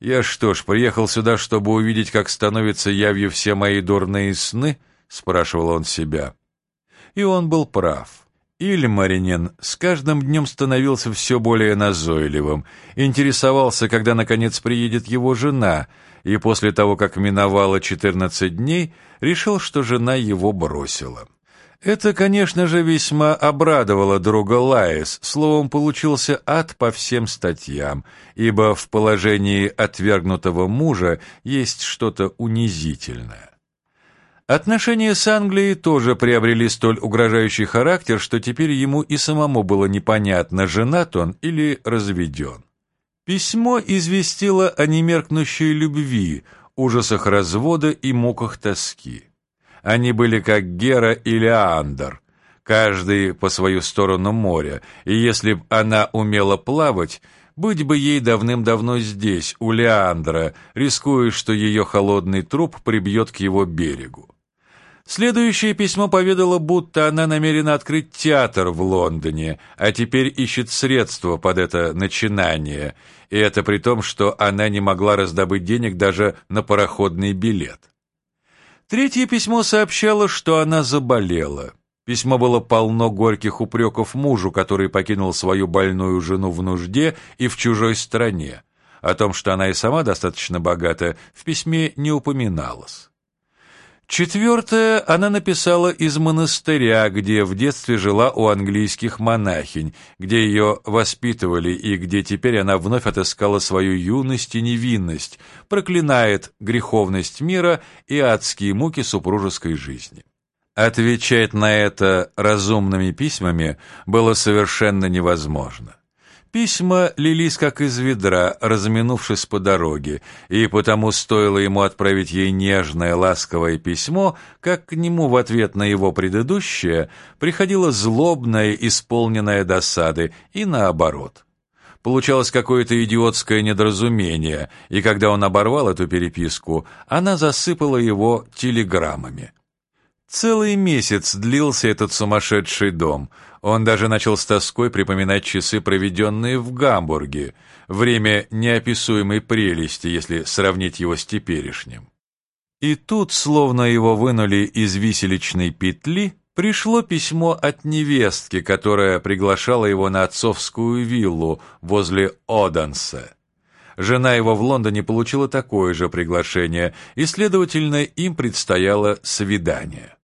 «Я что ж, приехал сюда, чтобы увидеть, как становятся явью все мои дурные сны?» — спрашивал он себя. И он был прав. Ильмаринин с каждым днем становился все более назойливым, интересовался, когда, наконец, приедет его жена, и после того, как миновало четырнадцать дней, решил, что жена его бросила. Это, конечно же, весьма обрадовало друга Лаис, словом, получился ад по всем статьям, ибо в положении отвергнутого мужа есть что-то унизительное. Отношения с Англией тоже приобрели столь угрожающий характер, что теперь ему и самому было непонятно, женат он или разведен. Письмо известило о немеркнущей любви, ужасах развода и муках тоски. Они были как Гера и Леандр, каждый по свою сторону моря, и если б она умела плавать, быть бы ей давным-давно здесь, у Леандра, рискуя, что ее холодный труп прибьет к его берегу. Следующее письмо поведало, будто она намерена открыть театр в Лондоне, а теперь ищет средства под это начинание, и это при том, что она не могла раздобыть денег даже на пароходный билет. Третье письмо сообщало, что она заболела. Письмо было полно горьких упреков мужу, который покинул свою больную жену в нужде и в чужой стране. О том, что она и сама достаточно богата, в письме не упоминалось. Четвертое она написала из монастыря, где в детстве жила у английских монахинь, где ее воспитывали и где теперь она вновь отыскала свою юность и невинность, проклинает греховность мира и адские муки супружеской жизни. Отвечать на это разумными письмами было совершенно невозможно. Письма лились как из ведра, разминувшись по дороге, и потому стоило ему отправить ей нежное, ласковое письмо, как к нему в ответ на его предыдущее приходило злобное, исполненное досады, и наоборот. Получалось какое-то идиотское недоразумение, и когда он оборвал эту переписку, она засыпала его телеграммами. Целый месяц длился этот сумасшедший дом. Он даже начал с тоской припоминать часы, проведенные в Гамбурге, время неописуемой прелести, если сравнить его с теперешним. И тут, словно его вынули из виселичной петли, пришло письмо от невестки, которая приглашала его на отцовскую виллу возле Оданса. Жена его в Лондоне получила такое же приглашение, и, следовательно, им предстояло свидание.